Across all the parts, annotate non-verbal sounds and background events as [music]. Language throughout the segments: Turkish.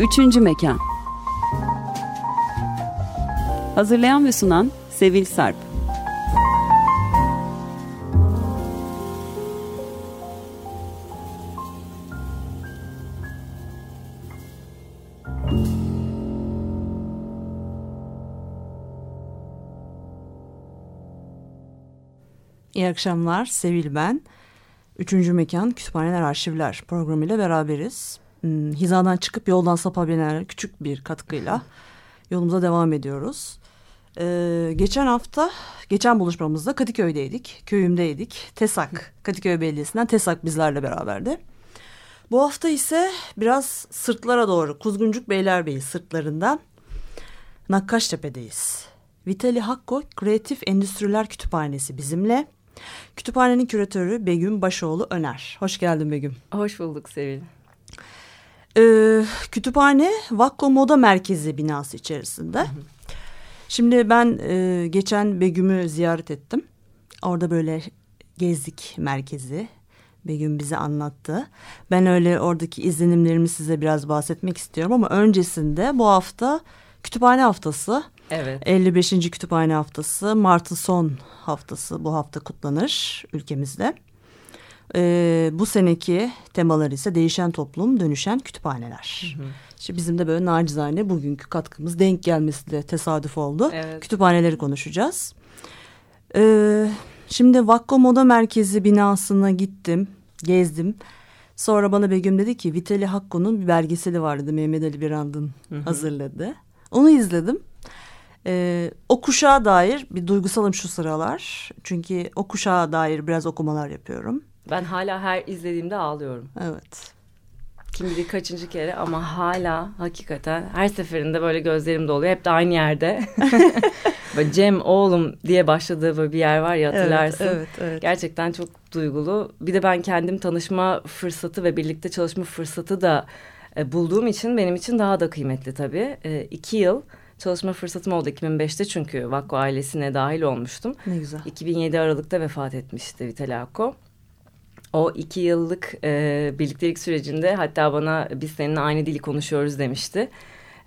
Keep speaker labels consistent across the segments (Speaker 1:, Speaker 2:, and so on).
Speaker 1: Üçüncü Mekan Hazırlayan ve sunan Sevil Sarp
Speaker 2: İyi akşamlar, Sevil ben. Üçüncü Mekan Kütüphaneler Arşivler programıyla beraberiz. Hmm, hizadan çıkıp yoldan sapabilenler küçük bir katkıyla yolumuza devam ediyoruz. Ee, geçen hafta, geçen buluşmamızda Kadıköy'deydik, köyümdeydik. TESAK, Kadıköy Belediyesi'nden TESAK bizlerle beraberdi. Bu hafta ise biraz sırtlara doğru, Kuzguncuk Beylerbeyi sırtlarından Nakkaştepe'deyiz. Vitali Hakko Kreatif Endüstriler Kütüphanesi bizimle. Kütüphanenin küratörü Begüm Başoğlu Öner. Hoş geldin Begüm.
Speaker 3: Hoş bulduk Sevil.
Speaker 2: Ee, kütüphane Vakko Moda Merkezi binası içerisinde. Hı hı. Şimdi ben e, geçen Begüm'ü ziyaret ettim. Orada böyle gezdik merkezi. Begüm bize anlattı. Ben öyle oradaki izlenimlerimi size biraz bahsetmek istiyorum ama öncesinde bu hafta kütüphane haftası.
Speaker 3: Evet.
Speaker 2: 55. kütüphane haftası Mart'ın son haftası bu hafta kutlanır ülkemizde. Ee, bu seneki temalar ise değişen toplum, dönüşen kütüphaneler. Hı hı. İşte bizim de böyle nacizane bugünkü katkımız denk gelmesi de tesadüf oldu. Evet. Kütüphaneleri konuşacağız. Ee, şimdi Vakko Moda Merkezi binasına gittim, gezdim. Sonra bana Begüm dedi ki Vitali Hakko'nun bir belgeseli vardı Mehmet Ali Birand'ın hazırladı. Onu izledim. Ee, o kuşağa dair bir duygusalım şu sıralar. Çünkü o kuşağa dair biraz okumalar yapıyorum.
Speaker 3: Ben hala her izlediğimde ağlıyorum.
Speaker 2: Evet.
Speaker 3: Kim bilir kaçıncı kere ama hala hakikaten her seferinde böyle gözlerim doluyor. Hep de aynı yerde. [laughs] böyle Cem oğlum diye başladığı böyle bir yer var ya hatırlarsın. Evet, evet, evet. Gerçekten çok duygulu. Bir de ben kendim tanışma fırsatı ve birlikte çalışma fırsatı da e, bulduğum için benim için daha da kıymetli tabii. E, iki yıl çalışma fırsatım oldu 2005'te çünkü Vakko ailesine dahil olmuştum.
Speaker 2: Ne güzel.
Speaker 3: 2007 Aralık'ta vefat etmişti Vital Akko. O iki yıllık e, birliktelik sürecinde hatta bana biz seninle aynı dili konuşuyoruz demişti.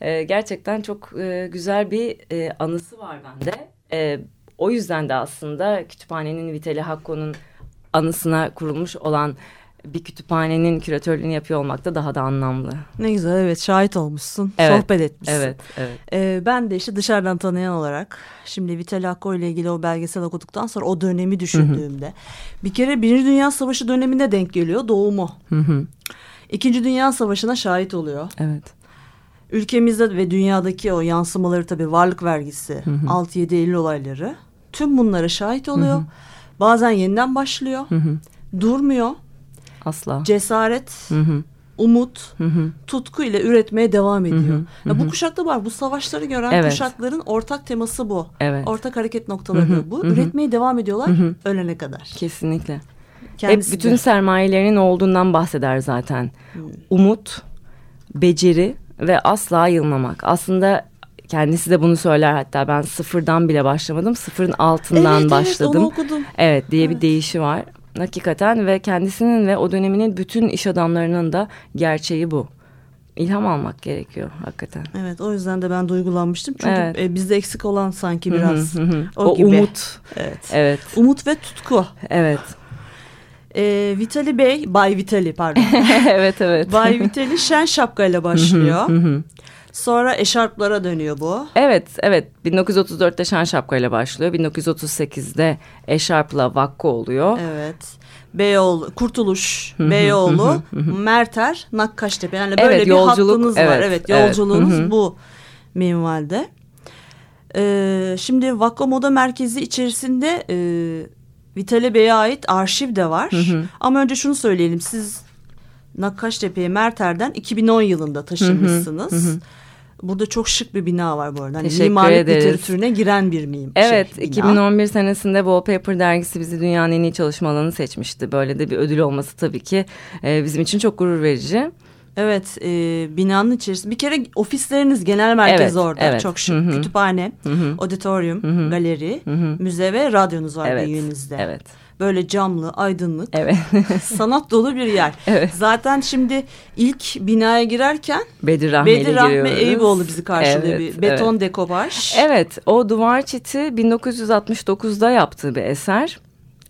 Speaker 3: E, gerçekten çok e, güzel bir e, anısı var bende. E, o yüzden de aslında kütüphanenin Vitali Hakko'nun anısına kurulmuş olan bir kütüphanenin küratörlüğünü yapıyor olmak da daha da anlamlı.
Speaker 2: Ne güzel evet şahit olmuşsun, evet, sohbet etmişsin.
Speaker 3: Evet, evet.
Speaker 2: Ee, ben de işte dışarıdan tanıyan olarak şimdi Vital Hakko ile ilgili o belgesel okuduktan sonra o dönemi düşündüğümde. Hı hı. Bir kere Birinci Dünya Savaşı döneminde denk geliyor doğumu. Hı hı. İkinci Dünya Savaşı'na şahit oluyor.
Speaker 3: Evet.
Speaker 2: Ülkemizde ve dünyadaki o yansımaları tabii varlık vergisi, 6-7 Eylül olayları tüm bunlara şahit oluyor. Hı hı. Bazen yeniden başlıyor. Hı hı. Durmuyor.
Speaker 3: Asla.
Speaker 2: Cesaret, hı hı. umut, hı hı. tutku ile üretmeye devam ediyor. Hı hı. Ya bu kuşakta var. Bu savaşları gören evet. kuşakların ortak teması bu. Evet. Ortak hareket noktaları hı hı. bu. Hı hı. Üretmeye devam ediyorlar hı hı. ölene kadar.
Speaker 3: Kesinlikle. Kendisi Hep bütün de. sermayelerinin olduğundan bahseder zaten. Hı. Umut, beceri ve asla yılmamak. Aslında kendisi de bunu söyler hatta ben sıfırdan bile başlamadım. Sıfırın altından
Speaker 2: evet,
Speaker 3: başladım.
Speaker 2: Evet onu okudum.
Speaker 3: Evet diye evet. bir deyişi var hakikaten ve kendisinin ve o döneminin bütün iş adamlarının da gerçeği bu. İlham almak gerekiyor hakikaten.
Speaker 2: Evet o yüzden de ben duygulanmıştım. Çünkü evet. e, bizde eksik olan sanki biraz
Speaker 3: hı hı. o, o gibi. umut.
Speaker 2: Evet. evet. Umut ve tutku.
Speaker 3: Evet.
Speaker 2: E, Vitali Bey, Bay Vitali pardon. [laughs]
Speaker 3: evet evet.
Speaker 2: Bay Vitali şen şapkayla başlıyor. Sonra eşarplara dönüyor bu.
Speaker 3: Evet, evet. 1934'te şen şapkayla başlıyor. 1938'de eşarpla vakko oluyor.
Speaker 2: Evet. Beyoğlu, Kurtuluş, Beyoğlu, Merter, Nakkaştepe. Yani böyle
Speaker 3: evet,
Speaker 2: bir yolculuk, hattınız evet, var. Evet, yolculuğunuz evet. bu minvalde. Ee, şimdi Vakko Moda Merkezi içerisinde e, Vitale Bey'e ait arşiv de var. Ama önce şunu söyleyelim. Siz Nakkaştepe'ye Merter'den 2010 yılında taşınmışsınız. Hı hı. Hı hı. Burada çok şık bir bina var bu arada. Hani
Speaker 3: Teşekkür mimarlık ederiz.
Speaker 2: literatürüne giren bir miyim?
Speaker 3: Evet, şey, 2011 senesinde Wallpaper dergisi bizi dünyanın en iyi çalışma alanı seçmişti. Böyle de bir ödül olması tabii ki e, bizim için çok gurur verici.
Speaker 2: Evet, e, binanın içerisinde bir kere ofisleriniz genel merkez evet, orada. Evet. Çok şık. Hı -hı. Kütüphane, Hı -hı. auditorium, Hı -hı. galeri, Hı -hı. müze ve radyonuz var
Speaker 3: evet,
Speaker 2: büyüğünüzde.
Speaker 3: Evet.
Speaker 2: Böyle camlı, aydınlık,
Speaker 3: evet. [laughs]
Speaker 2: sanat dolu bir yer. Evet. Zaten şimdi ilk binaya girerken
Speaker 3: Bedir Rahmi Bedir Rahmi
Speaker 2: Eyüboğlu bizi karşılıyor. Evet, bir beton evet. dekopaj.
Speaker 3: Evet o duvar çiti 1969'da yaptığı bir eser.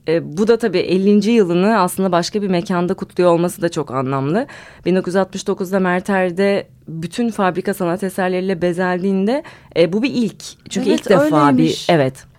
Speaker 3: E, bu da tabii 50. yılını aslında başka bir mekanda kutluyor olması da çok anlamlı. 1969'da Merter'de bütün fabrika sanat eserleriyle bezeldiğinde e, bu bir ilk. Çünkü evet, ilk defa öyleymiş. bir evet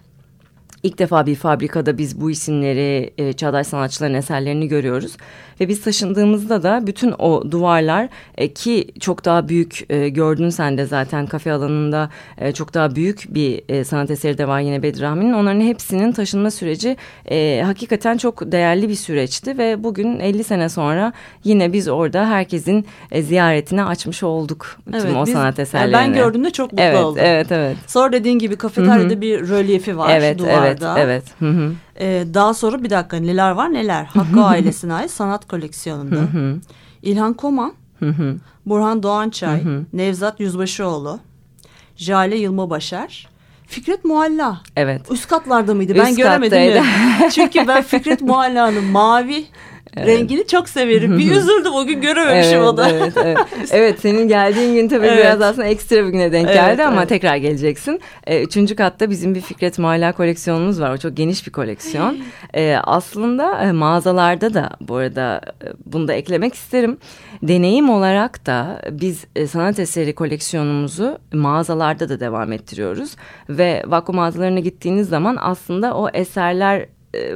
Speaker 3: ilk defa bir fabrikada biz bu isimleri e, çağdaş sanatçıların eserlerini görüyoruz. Ve biz taşındığımızda da bütün o duvarlar e, ki çok daha büyük e, gördün sen de zaten kafe alanında e, çok daha büyük bir e, sanat eseri de var yine Bedrahmi'nin. Onların hepsinin taşınma süreci e, hakikaten çok değerli bir süreçti ve bugün 50 sene sonra yine biz orada herkesin e, ziyaretine açmış olduk evet, tüm o biz, sanat eserlerini.
Speaker 2: Yani ben gördüğümde çok mutlu
Speaker 3: evet,
Speaker 2: oldum.
Speaker 3: Evet evet.
Speaker 2: Sonra dediğin gibi kafeteryada bir rölyefi var
Speaker 3: evet,
Speaker 2: duvarda.
Speaker 3: Evet evet. Hı hı.
Speaker 2: Ee, daha sonra bir dakika neler var neler. Hakkı ailesine ait sanat koleksiyonunda. İlhan Koman, Burhan Doğançay, Nevzat Yüzbaşıoğlu, Jale Yılma Başar, Fikret Mualla.
Speaker 3: Evet.
Speaker 2: Üst katlarda mıydı? Ben Üst göremedim. Çünkü ben Fikret [laughs] Mualla'nın mavi Evet. Rengini çok severim. Bir [laughs] üzüldüm o gün görememişim
Speaker 3: evet,
Speaker 2: o da.
Speaker 3: Evet, evet. [laughs] evet senin geldiğin gün tabii evet. biraz aslında ekstra bir güne denk geldi evet, ama evet. tekrar geleceksin. Ee, üçüncü katta bizim bir Fikret Mualla koleksiyonumuz var. O çok geniş bir koleksiyon. [laughs] Ee, aslında e, mağazalarda da bu arada e, bunu da eklemek isterim. Deneyim olarak da biz e, sanat eseri koleksiyonumuzu mağazalarda da devam ettiriyoruz. Ve Vakko mağazalarına gittiğiniz zaman aslında o eserler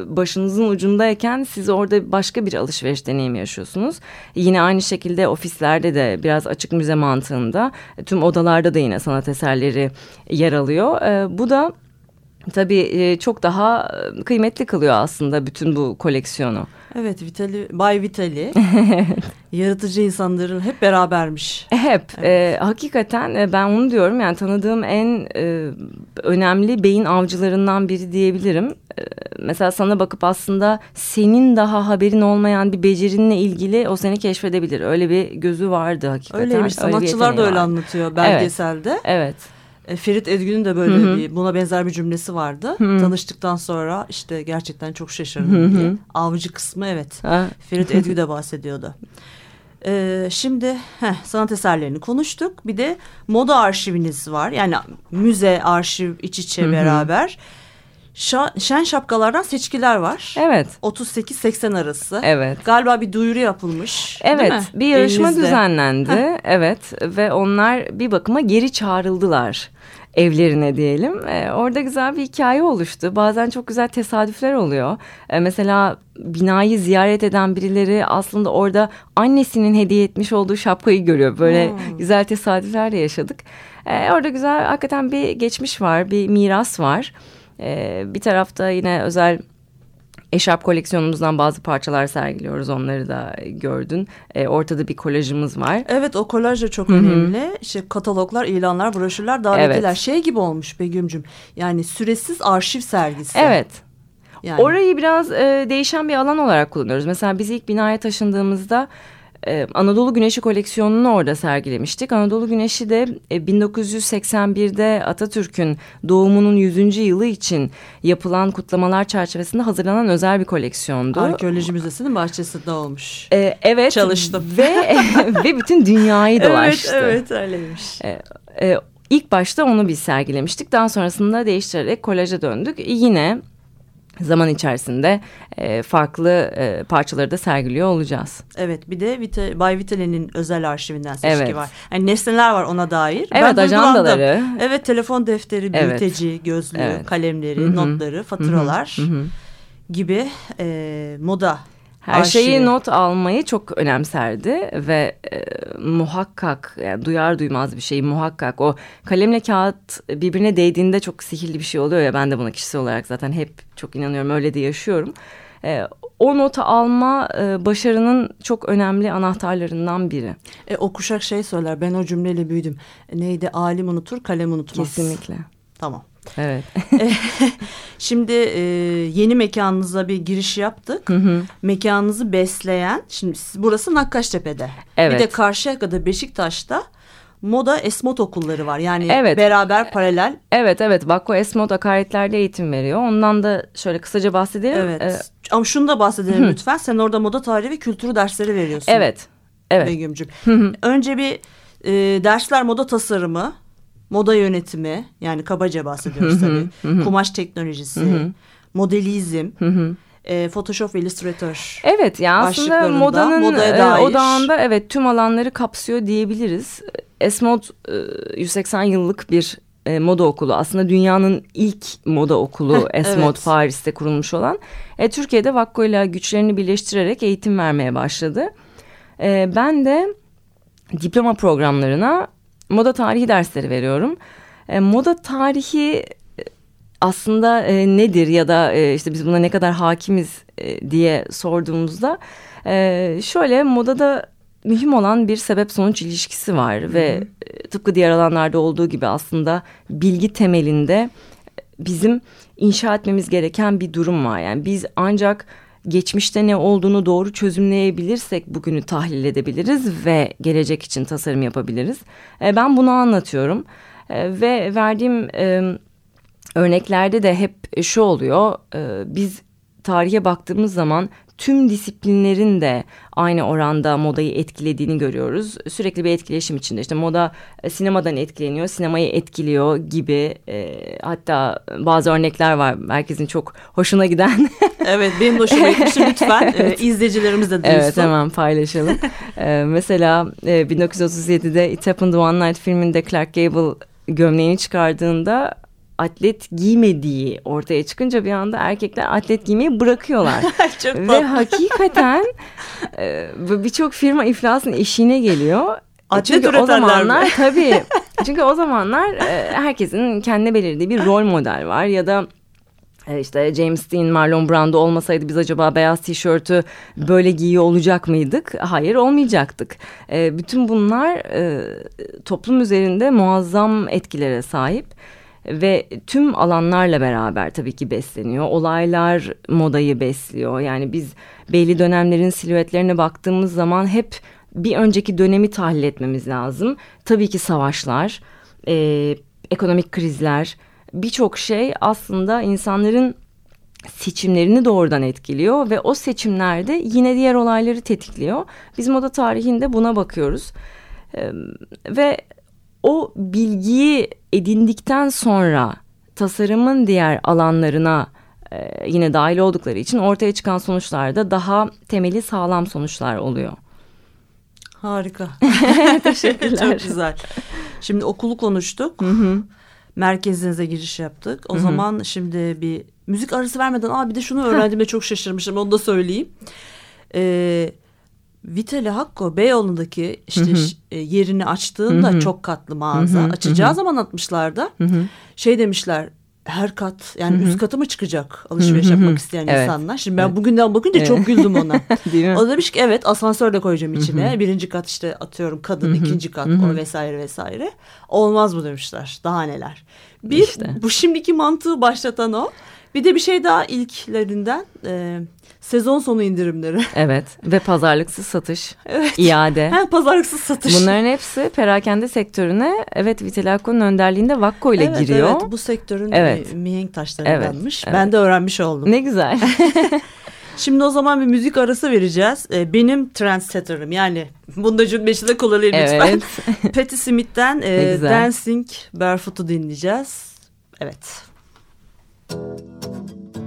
Speaker 3: başınızın ucundayken siz orada başka bir alışveriş deneyimi yaşıyorsunuz. Yine aynı şekilde ofislerde de biraz açık müze mantığında tüm odalarda da yine sanat eserleri yer alıyor. E, bu da tabii çok daha kıymetli kılıyor aslında bütün bu koleksiyonu.
Speaker 2: Evet Vitali, Bay Vitali [laughs] yaratıcı insanların hep berabermiş.
Speaker 3: Hep evet. e, hakikaten ben onu diyorum yani tanıdığım en e, önemli beyin avcılarından biri diyebilirim. E, mesela sana bakıp aslında senin daha haberin olmayan bir becerinle ilgili o seni keşfedebilir. Öyle bir gözü vardı hakikaten.
Speaker 2: Öyleymiş sanatçılar öyle da öyle anlatıyor belgeselde.
Speaker 3: Evet. evet.
Speaker 2: E, Ferit Edgün'ün de böyle Hı -hı. bir buna benzer bir cümlesi vardı. Hı -hı. Tanıştıktan sonra işte gerçekten çok şaşırdım Hı -hı. diye. Avcı kısmı evet. Ha. Ferit Edgü de bahsediyordu. Ee, şimdi heh, sanat eserlerini konuştuk. Bir de moda arşiviniz var. Yani müze, arşiv iç içe Hı -hı. Şen şapkalardan seçkiler var.
Speaker 3: Evet.
Speaker 2: 38-80 arası.
Speaker 3: Evet.
Speaker 2: Galiba bir duyuru yapılmış.
Speaker 3: Evet. Bir yarışma Elinizde. düzenlendi. evet. Ve onlar bir bakıma geri çağrıldılar evlerine diyelim. E, orada güzel bir hikaye oluştu. Bazen çok güzel tesadüfler oluyor. E, mesela binayı ziyaret eden birileri aslında orada annesinin hediye etmiş olduğu şapkayı görüyor. Böyle hmm. güzel tesadüfler de yaşadık. E, orada güzel hakikaten bir geçmiş var, bir miras var. E, bir tarafta yine özel Eşarp koleksiyonumuzdan bazı parçalar sergiliyoruz. Onları da gördün. E, ortada bir kolajımız var.
Speaker 2: Evet o kolaj da çok Hı -hı. önemli. İşte kataloglar, ilanlar, broşürler, davetliler. Evet. Şey gibi olmuş Begüm'cüm. Yani süresiz arşiv sergisi.
Speaker 3: Evet. Yani. Orayı biraz e, değişen bir alan olarak kullanıyoruz. Mesela biz ilk binaya taşındığımızda ee, Anadolu Güneşi koleksiyonunu orada sergilemiştik. Anadolu Güneşi de 1981'de Atatürk'ün doğumunun 100. yılı için yapılan kutlamalar çerçevesinde hazırlanan özel bir koleksiyondu.
Speaker 2: Arkeoloji Müzesi'nin bahçesinde olmuş.
Speaker 3: Ee, evet.
Speaker 2: Çalıştım.
Speaker 3: Ve, [laughs] ve bütün dünyayı [laughs] dolaştı.
Speaker 2: Evet, evet öyleymiş. Ee,
Speaker 3: e, ilk başta onu biz sergilemiştik. Daha sonrasında değiştirerek kolaja döndük. Yine zaman içerisinde e, farklı e, parçaları da sergiliyor olacağız.
Speaker 2: Evet bir de Vita, Bay Vitale'nin özel arşivinden seçki evet. var. Yani nesneler var ona dair.
Speaker 3: Evet ben ajandaları.
Speaker 2: Evet telefon defteri, bülteci, evet. gözlüğü, evet. kalemleri, Hı -hı. notları, faturalar Hı -hı. gibi e, moda
Speaker 3: her Arşivi. şeyi not almayı çok önemserdi ve e, muhakkak yani duyar duymaz bir şey muhakkak o kalemle kağıt birbirine değdiğinde çok sihirli bir şey oluyor ya ben de buna kişisel olarak zaten hep çok inanıyorum öyle de yaşıyorum. E, o notu alma e, başarının çok önemli anahtarlarından biri.
Speaker 2: E, o kuşak şey söyler ben o cümleyle büyüdüm. E, neydi alim unutur kalem unutmaz.
Speaker 3: Kesinlikle.
Speaker 2: Tamam.
Speaker 3: Evet. [laughs]
Speaker 2: şimdi e, yeni mekanınıza bir giriş yaptık. Hı hı. Mekanınızı besleyen, şimdi burası Nakkaştepe'de. Evet. Bir de Karşıyaka'da Beşiktaş'ta moda esmot okulları var. Yani evet. beraber paralel.
Speaker 3: Evet evet Vakko Esmot akaretlerde eğitim veriyor. Ondan da şöyle kısaca bahsedelim.
Speaker 2: Evet. Ee, Ama şunu da bahsedelim lütfen. Sen orada moda tarihi ve kültürü dersleri veriyorsun.
Speaker 3: Evet. Evet.
Speaker 2: Begüm'cüm. Önce bir e, dersler moda tasarımı, moda yönetimi yani kabaca bahsediyoruz tabii. Kumaş teknolojisi, modelizm e, Photoshop ve Illustrator
Speaker 3: Evet yani aslında modanın e, odağında evet tüm alanları kapsıyor diyebiliriz. Esmod e, 180 yıllık bir e, moda okulu. Aslında dünyanın ilk moda okulu Esmod evet. Paris'te kurulmuş olan. E, Türkiye'de Vakko ile güçlerini birleştirerek eğitim vermeye başladı. E, ben de diploma programlarına moda tarihi dersleri veriyorum. E, moda tarihi aslında e, nedir ya da e, işte biz buna ne kadar hakimiz e, diye sorduğumuzda e, şöyle modada mühim olan bir sebep sonuç ilişkisi var Hı -hı. ve e, tıpkı diğer alanlarda olduğu gibi aslında bilgi temelinde bizim inşa etmemiz gereken bir durum var. Yani biz ancak geçmişte ne olduğunu doğru çözümleyebilirsek bugünü tahlil edebiliriz ve gelecek için tasarım yapabiliriz. E, ben bunu anlatıyorum e, ve verdiğim e, örneklerde de hep şu oluyor. E, biz tarihe baktığımız zaman tüm disiplinlerin de aynı oranda modayı etkilediğini görüyoruz. Sürekli bir etkileşim içinde işte moda e, sinemadan etkileniyor, sinemayı etkiliyor gibi e, hatta bazı örnekler var herkesin çok hoşuna giden. [laughs]
Speaker 2: evet benim de hoşuma gitmişti lütfen [laughs] evet. e, izleyicilerimiz de duysun.
Speaker 3: Evet hemen paylaşalım. [laughs] e, mesela e, 1937'de It Happened One Night filminde Clark Gable gömleğini çıkardığında atlet giymediği ortaya çıkınca bir anda erkekler atlet giymeyi bırakıyorlar. [laughs] Ve hakikaten [laughs] e, birçok firma iflasın eşiğine geliyor. Atlet çünkü o zamanlar mi? [laughs] tabii. Çünkü o zamanlar e, herkesin kendine belirlediği bir rol model var ya da e, işte James Dean, Marlon Brando olmasaydı biz acaba beyaz tişörtü böyle giyiyor olacak mıydık? Hayır olmayacaktık. bütün bunlar toplum üzerinde muazzam etkilere sahip ve tüm alanlarla beraber tabii ki besleniyor. Olaylar modayı besliyor. Yani biz belli dönemlerin silüetlerine baktığımız zaman hep bir önceki dönemi tahlil etmemiz lazım. Tabii ki savaşlar, e, ekonomik krizler, birçok şey aslında insanların seçimlerini doğrudan etkiliyor ve o seçimlerde yine diğer olayları tetikliyor. Biz moda tarihinde buna bakıyoruz. Ee, ve o bilgiyi edindikten sonra tasarımın diğer alanlarına e, yine dahil oldukları için ortaya çıkan sonuçlarda daha temeli sağlam sonuçlar oluyor.
Speaker 2: Harika. [laughs] [laughs] Teşekkürler. Çok güzel. Şimdi okulu konuştuk. Hı hı. Merkezinize giriş yaptık. O hı hı. zaman şimdi bir müzik arası vermeden Aa, bir de şunu öğrendiğimde çok şaşırmıştım. Onu da söyleyeyim. Ee, Vitali Hakko Beyoğlu'ndaki işte hı hı. E, yerini açtığında hı hı. çok katlı mağaza hı hı. açacağı hı hı. zaman atmışlar da şey demişler her kat yani hı hı. üst katı mı çıkacak alışveriş hı hı. yapmak isteyen evet. insanlar. Şimdi ben evet. bugünden bakınca evet. çok güldüm ona. [laughs] o demiş ki evet asansör de koyacağım içine. Hı hı. Birinci kat işte atıyorum kadın, hı hı. ikinci kat hı hı. o vesaire vesaire. Olmaz bu demişler. Daha neler. Bir işte. bu şimdiki mantığı başlatan o. Bir de bir şey daha ilklerinden e, sezon sonu indirimleri. [laughs]
Speaker 3: Evet ve pazarlıksız satış, evet. iade.
Speaker 2: Ha, pazarlıksız satış.
Speaker 3: Bunların hepsi perakende sektörüne evet Vitelako'nun önderliğinde Vakko ile evet, giriyor. Evet
Speaker 2: bu sektörün evet. mihenk taşlarındanmış. Evet, evet. Ben de öğrenmiş oldum.
Speaker 3: Ne güzel. [laughs] [laughs]
Speaker 2: Şimdi o zaman bir müzik arası vereceğiz. Ee, benim trendsetter'ım yani bunu da cümleşi de kullanayım lütfen. Evet. Patti Smith'ten e, Dancing Barefoot'u dinleyeceğiz. Evet.
Speaker 4: うん。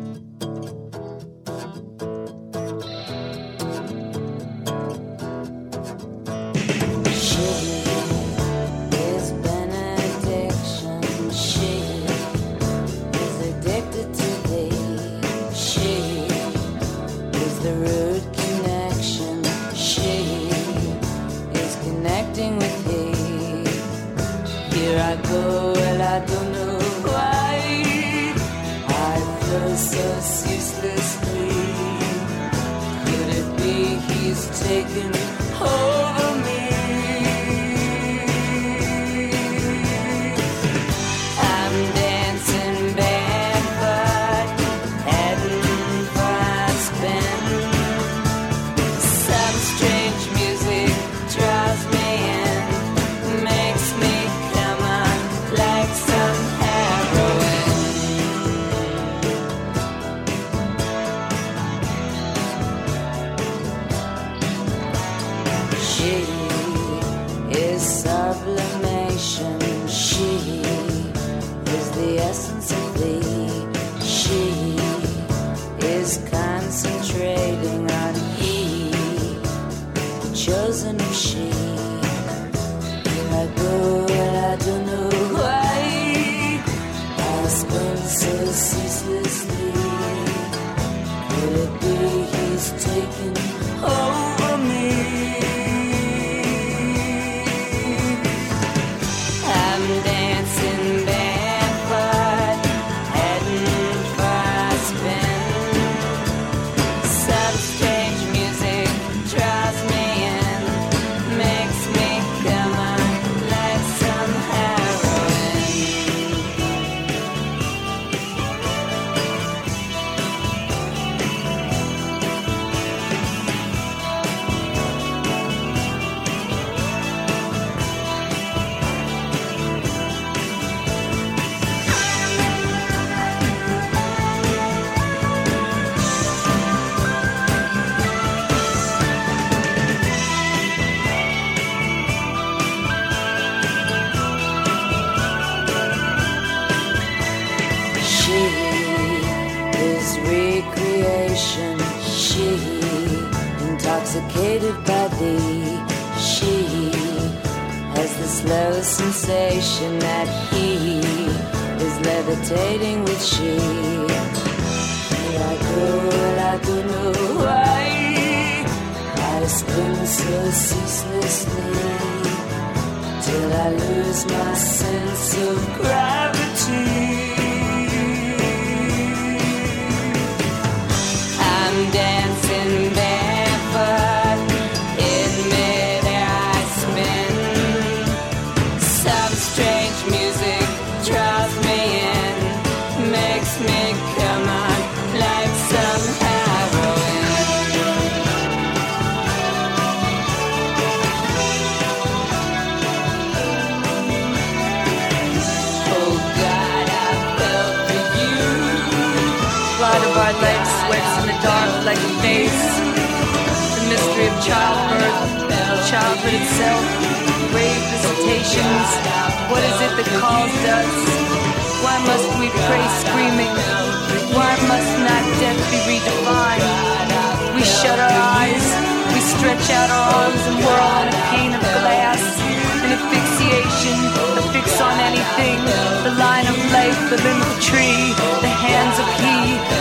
Speaker 4: Intoxicated by thee. She has the slow sensation that he is levitating with she. I spin so ceaselessly till I lose my sense of gravity. I'm dancing like
Speaker 5: a face. The mystery of childbirth, childhood itself, grave visitations. What is it that calls us? Why must we pray screaming? Why must not death be redefined? We shut our eyes, we stretch out our arms and whirl on a pane of glass. An asphyxiation, a fix on anything. The line of life, the limb of tree, the hands of he,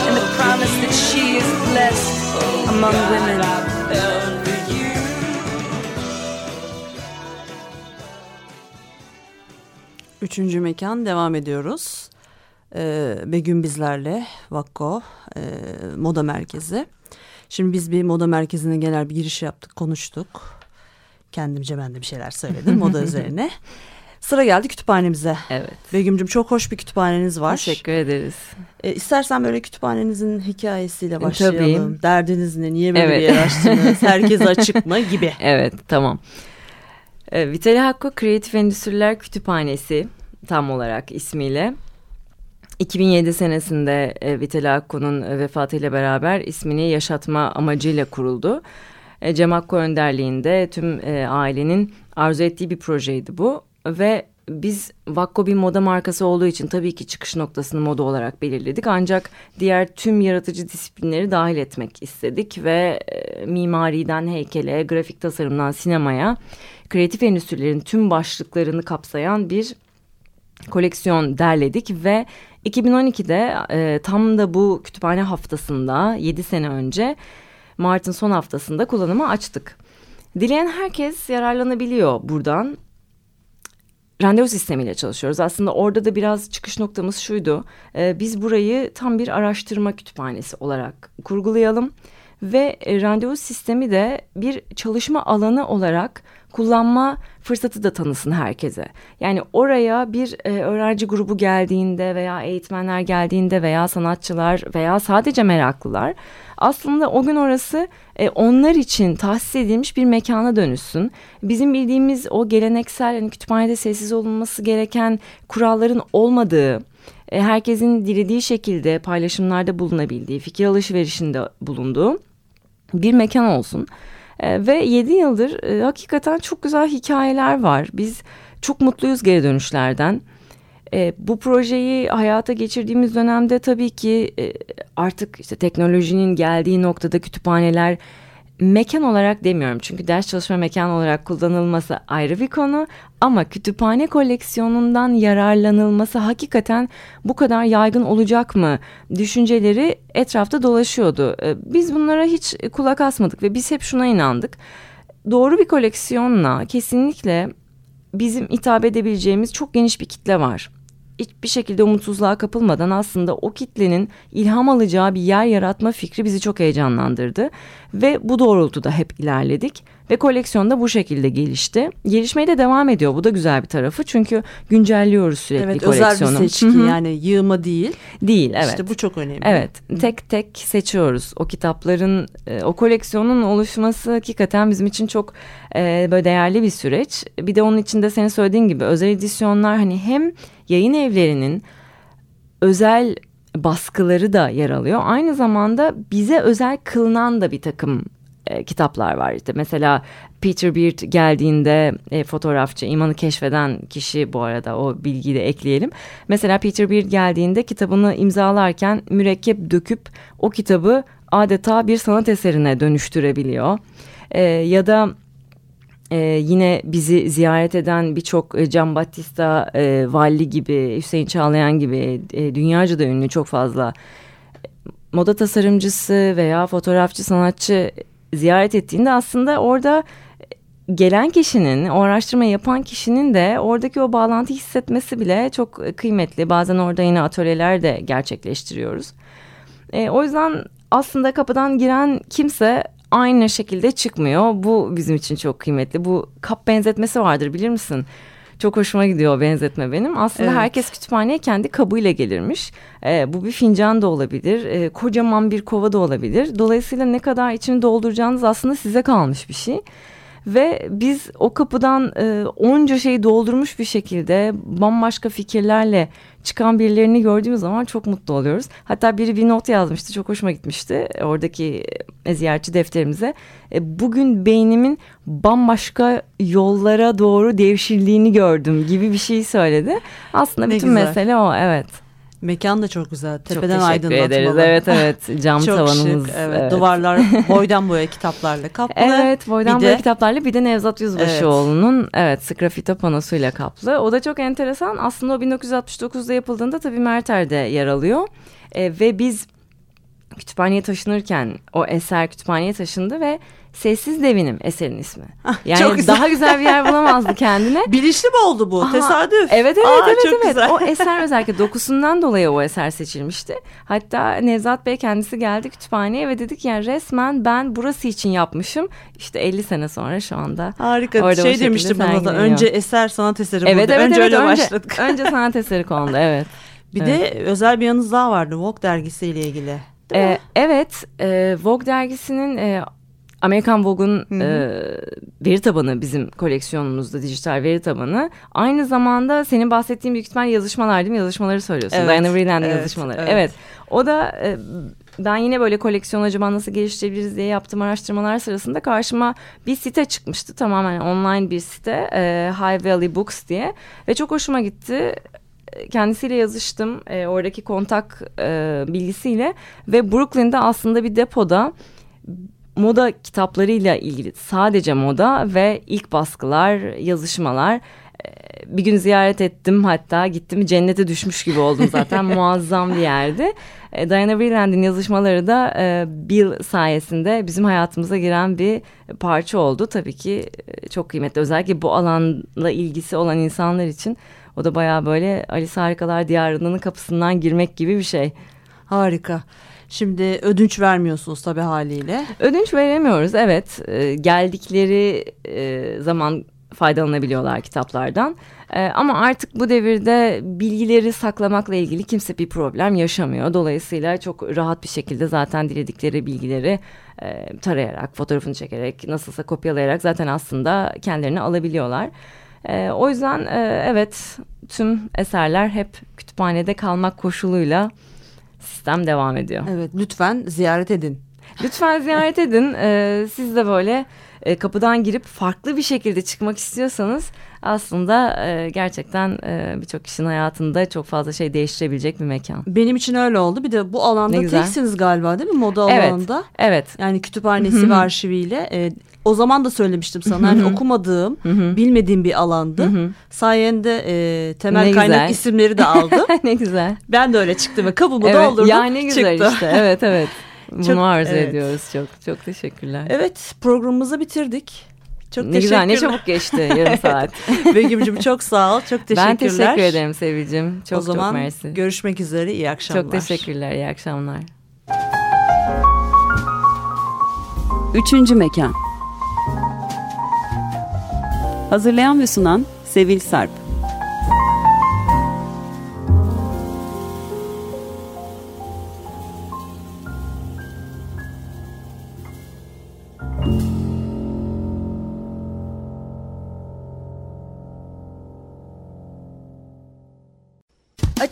Speaker 5: and the promise that she is blessed among women.
Speaker 2: Üçüncü mekan devam ediyoruz. Ee, Begüm bizlerle Vakko e, Moda Merkezi. Şimdi biz bir moda merkezine genel bir giriş yaptık, konuştuk. Kendimce ben de bir şeyler söyledim moda [laughs] üzerine. Sıra geldi kütüphanemize.
Speaker 3: Evet.
Speaker 2: Begüm'cüm çok hoş bir kütüphaneniz var.
Speaker 3: Teşekkür ederiz.
Speaker 2: E, istersen böyle kütüphanenizin hikayesiyle başlayalım.
Speaker 3: E, Tabii.
Speaker 2: Derdiniz ne? Niye böyle
Speaker 3: Evet.
Speaker 2: bir yer açtınız? Herkese açık mı? [laughs] Gibi.
Speaker 3: Evet tamam. E, Vitali Hakko Kreatif Endüstriler Kütüphanesi tam olarak ismiyle 2007 senesinde e, Vitali Hakko'nun vefatıyla beraber ismini yaşatma amacıyla kuruldu. E, Cem Hakko önderliğinde tüm e, ailenin arzu ettiği bir projeydi bu. Ve biz Vakko bir moda markası olduğu için tabii ki çıkış noktasını moda olarak belirledik. Ancak diğer tüm yaratıcı disiplinleri dahil etmek istedik. Ve e, mimariden heykele, grafik tasarımdan sinemaya, kreatif endüstrilerin tüm başlıklarını kapsayan bir koleksiyon derledik. Ve 2012'de e, tam da bu kütüphane haftasında 7 sene önce Mart'ın son haftasında kullanıma açtık. Dileyen herkes yararlanabiliyor buradan. Randevu sistemiyle çalışıyoruz. Aslında orada da biraz çıkış noktamız şuydu. E, biz burayı tam bir araştırma kütüphanesi olarak kurgulayalım. Ve e, randevu sistemi de bir çalışma alanı olarak kullanma fırsatı da tanısın herkese. Yani oraya bir e, öğrenci grubu geldiğinde veya eğitmenler geldiğinde veya sanatçılar veya sadece meraklılar aslında o gün orası e, onlar için tahsis edilmiş bir mekana dönüşsün. Bizim bildiğimiz o geleneksel yani kütüphanede sessiz olunması gereken kuralların olmadığı, e, herkesin dilediği şekilde paylaşımlarda bulunabildiği, fikir alışverişinde bulunduğu bir mekan olsun. E, ve 7 yıldır e, hakikaten çok güzel hikayeler var. Biz çok mutluyuz geri dönüşlerden. E, bu projeyi hayata geçirdiğimiz dönemde tabii ki e, artık işte teknolojinin geldiği noktada kütüphaneler mekan olarak demiyorum çünkü ders çalışma mekan olarak kullanılması ayrı bir konu ama kütüphane koleksiyonundan yararlanılması hakikaten bu kadar yaygın olacak mı düşünceleri etrafta dolaşıyordu. Ee, biz bunlara hiç kulak asmadık ve biz hep şuna inandık. Doğru bir koleksiyonla kesinlikle bizim hitap edebileceğimiz çok geniş bir kitle var hiçbir şekilde umutsuzluğa kapılmadan aslında o kitlenin ilham alacağı bir yer yaratma fikri bizi çok heyecanlandırdı. Ve bu doğrultuda hep ilerledik ve koleksiyon da bu şekilde gelişti. Gelişmeye de devam ediyor. Bu da güzel bir tarafı çünkü güncelliyoruz sürekli
Speaker 2: evet,
Speaker 3: koleksiyonu.
Speaker 2: Özel bir seçki Hı -hı. yani yığma değil.
Speaker 3: Değil evet.
Speaker 2: İşte bu çok önemli.
Speaker 3: Evet tek tek seçiyoruz. O kitapların e, o koleksiyonun oluşması hakikaten bizim için çok e, böyle değerli bir süreç. Bir de onun içinde senin söylediğin gibi özel edisyonlar hani hem yayın evlerinin özel baskıları da yer alıyor. Aynı zamanda bize özel kılınan da bir takım e, kitaplar var. İşte mesela Peter Beard geldiğinde e, fotoğrafçı imanı keşfeden kişi bu arada o bilgiyi de ekleyelim. Mesela Peter Beard geldiğinde kitabını imzalarken mürekkep döküp o kitabı adeta bir sanat eserine dönüştürebiliyor. E, ya da ee, yine bizi ziyaret eden birçok e, Can Battista e, Valli gibi, Hüseyin Çağlayan gibi e, dünyaca da ünlü çok fazla moda tasarımcısı veya fotoğrafçı sanatçı ziyaret ettiğinde aslında orada gelen kişinin, o araştırma yapan kişinin de oradaki o bağlantı hissetmesi bile çok kıymetli. Bazen orada yine atölyeler de gerçekleştiriyoruz. E, o yüzden aslında kapıdan giren kimse aynı şekilde çıkmıyor. Bu bizim için çok kıymetli. Bu kap benzetmesi vardır bilir misin? Çok hoşuma gidiyor o benzetme benim. Aslında evet. herkes kütüphaneye kendi kabıyla gelirmiş. Ee, bu bir fincan da olabilir, e, kocaman bir kova da olabilir. Dolayısıyla ne kadar içini dolduracağınız aslında size kalmış bir şey. Ve biz o kapıdan e, onca şeyi doldurmuş bir şekilde bambaşka fikirlerle çıkan birilerini gördüğümüz zaman çok mutlu oluyoruz. Hatta biri bir not yazmıştı çok hoşuma gitmişti oradaki e, ziyaretçi defterimize. E, bugün beynimin bambaşka yollara doğru devşirdiğini gördüm gibi bir şey söyledi. Aslında ne bütün güzel. mesele o evet.
Speaker 2: Mekan da çok güzel.
Speaker 3: Tepeden çok teşekkür ederiz. [laughs] Evet evet. Cam çok tavanımız. Şık,
Speaker 2: evet. evet. Duvarlar [laughs] boydan boya kitaplarla kaplı.
Speaker 3: Evet boydan bir boya de... kitaplarla bir de Nevzat Yüzbaşıoğlu'nun evet. evet sgrafito panosuyla kaplı. O da çok enteresan. Aslında o 1969'da yapıldığında tabii Merter'de yer alıyor. E, ve biz kütüphaneye taşınırken o eser kütüphaneye taşındı ve Sessiz Devinim eserin ismi. [laughs] Ah, yani çok güzel. daha güzel bir yer bulamazdı kendine. [laughs]
Speaker 2: Bilinçli mi oldu bu? Aha, Tesadüf.
Speaker 3: Evet evet Aa, evet evet. Güzel. O eser özellikle dokusundan dolayı o eser seçilmişti. Hatta Nevzat Bey kendisi geldi kütüphaneye ve dedik yani resmen ben burası için yapmışım. İşte 50 sene sonra şu anda.
Speaker 2: Harika. Orada şey demiştim bana da önce eser sanat eseri
Speaker 3: evet,
Speaker 2: Evet,
Speaker 3: önce
Speaker 2: evet,
Speaker 3: öyle önce, başladık. [laughs] önce sanat eseri kondu evet.
Speaker 2: Bir evet. de özel bir yanınız daha vardı Vogue dergisiyle ilgili.
Speaker 3: Ee, evet, e, Vogue dergisinin e, Amerikan Vogue'un e, veri tabanı bizim koleksiyonumuzda dijital veri tabanı. Aynı zamanda senin bahsettiğin büyük ihtimal yazışmalar değil mi? Yazışmaları söylüyorsun. Evet, Diana Vreeland'ın evet, yazışmaları. Evet. evet. O da e, ben yine böyle koleksiyon acaba nasıl geliştirebiliriz diye yaptığım araştırmalar sırasında karşıma bir site çıkmıştı. Tamamen online bir site. E, High Valley Books diye. Ve çok hoşuma gitti kendisiyle yazıştım e, oradaki kontak e, bilgisiyle ve Brooklyn'de aslında bir depoda moda kitaplarıyla ilgili sadece moda ve ilk baskılar, yazışmalar ee, bir gün ziyaret ettim hatta gittim cennete düşmüş gibi oldum zaten [laughs] muazzam bir yerdi. Ee, Diana Vreeland'in yazışmaları da e, Bill sayesinde bizim hayatımıza giren bir parça oldu. Tabii ki e, çok kıymetli özellikle bu alanla ilgisi olan insanlar için o da baya böyle Alice Harikalar Diyarı'nın kapısından girmek gibi bir şey.
Speaker 2: Harika. Şimdi ödünç vermiyorsunuz tabii haliyle.
Speaker 3: Ödünç veremiyoruz evet. E, geldikleri e, zaman faydalanabiliyorlar kitaplardan. E, ama artık bu devirde bilgileri saklamakla ilgili kimse bir problem yaşamıyor. Dolayısıyla çok rahat bir şekilde zaten diledikleri bilgileri e, tarayarak, fotoğrafını çekerek, nasılsa kopyalayarak zaten aslında kendilerini alabiliyorlar. E, o yüzden e, evet tüm eserler hep kütüphanede kalmak koşuluyla sistem devam ediyor.
Speaker 2: Evet lütfen ziyaret edin.
Speaker 3: Lütfen ziyaret edin. Ee, siz de böyle e, kapıdan girip farklı bir şekilde çıkmak istiyorsanız aslında e, gerçekten e, birçok kişinin hayatında çok fazla şey değiştirebilecek bir mekan.
Speaker 2: Benim için öyle oldu. Bir de bu alanda teksiniz galiba değil mi moda
Speaker 3: Evet.
Speaker 2: alanında?
Speaker 3: Evet.
Speaker 2: Yani kütüphanesi ve arşiviyle. E, o zaman da söylemiştim sana. Hani okumadığım, bilmediğim bir alandı. Sayende e, temel
Speaker 3: Ne
Speaker 2: kaynak
Speaker 3: güzel.
Speaker 2: isimleri de aldım. [laughs]
Speaker 3: ne güzel.
Speaker 2: ben de öyle çıktım ve kabımı
Speaker 3: Evet,
Speaker 2: doldurdum.
Speaker 3: ya ne güzel
Speaker 2: çıktı.
Speaker 3: işte. Evet evet. [laughs] Bunu
Speaker 2: Çok-
Speaker 3: arzu
Speaker 2: evet.
Speaker 3: ediyoruz çok. Çok teşekkürler.
Speaker 2: Evet programımızı bitirdik. Çok
Speaker 3: ne güzel ne çabuk geçti [laughs] yarım saat.
Speaker 2: Begüm'cüm çok sağ ol. Çok teşekkürler.
Speaker 3: ben teşekkür ederim Sevil'cim. Çok
Speaker 2: o zaman
Speaker 3: çok mersi.
Speaker 2: görüşmek üzere. İyi akşamlar.
Speaker 3: Çok teşekkürler. İyi akşamlar.
Speaker 1: Üçüncü mekan. Hazırlayan ve sunan Sevil Sarp.